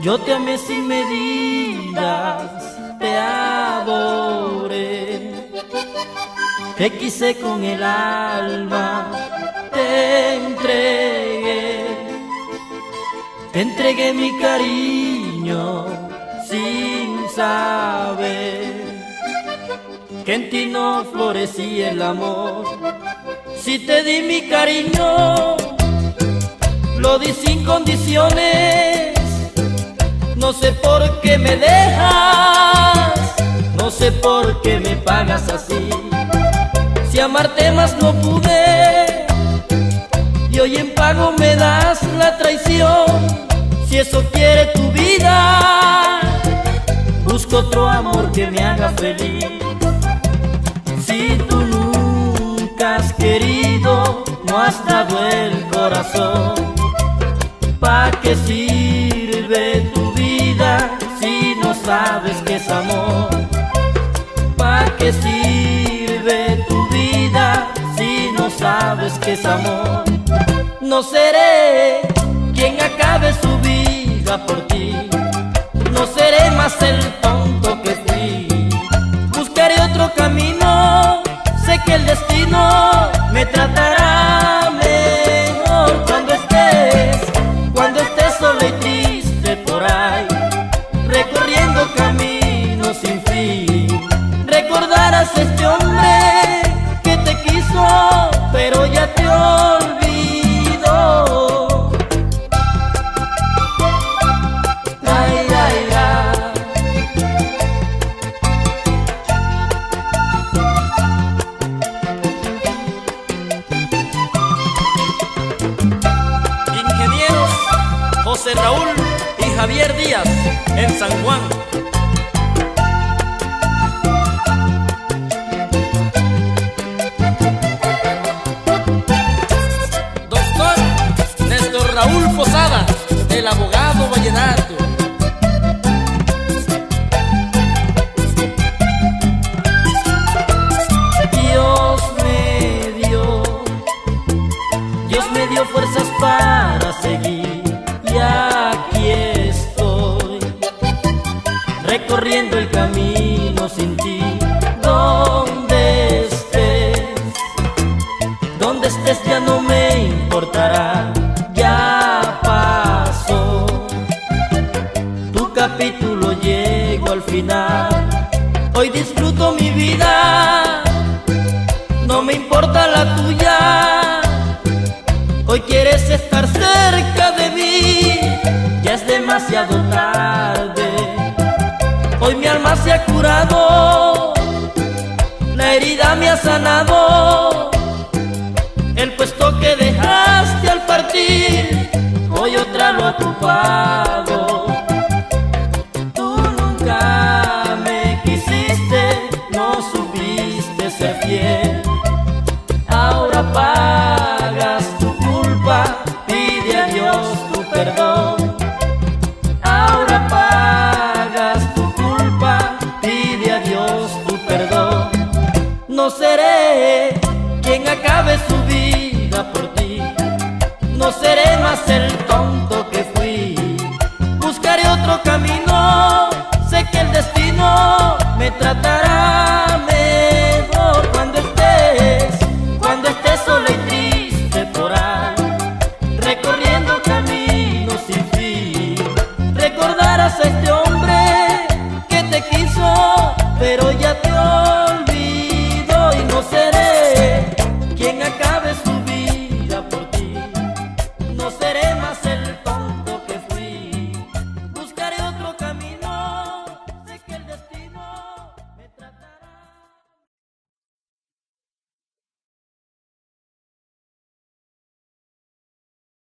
Yo te amé sin medidas, te adoré. Te quise con el alma, te entregué. Te entregué mi cariño sin saber que en ti no florecía el amor. Si te di mi cariño, lo di sin condiciones. No sé por qué me dejas, no sé por qué me pagas así. Si amarte más no pude, y hoy en pago me das la traición. Si eso quiere tu vida, busco otro amor que me haga feliz. Si tú nunca has querido, no has dado el corazón, ¿pa' qué sirve sabes que es amor? ¿Pa' qué sirve tu vida si no sabes que es amor? No seré quien acabe su vida por ti, no seré más el Este hombre que te quiso, pero ya te olvidó. Ay. Ingenieros José Raúl y Javier Díaz en San Juan. El abogado vallenato. Hoy disfruto mi vida no me importa la tuya. Hoy quieres estar cerca de mí, ya es demasiado tarde. Hoy mi alma se ha curado, la herida me ha sanado. El puesto que dejaste al partir, hoy otra lo ha ocupado. No seré quien acabe su vida por ti, no seré más el tonto que fui. Buscaré otro camino, sé que el destino me tratará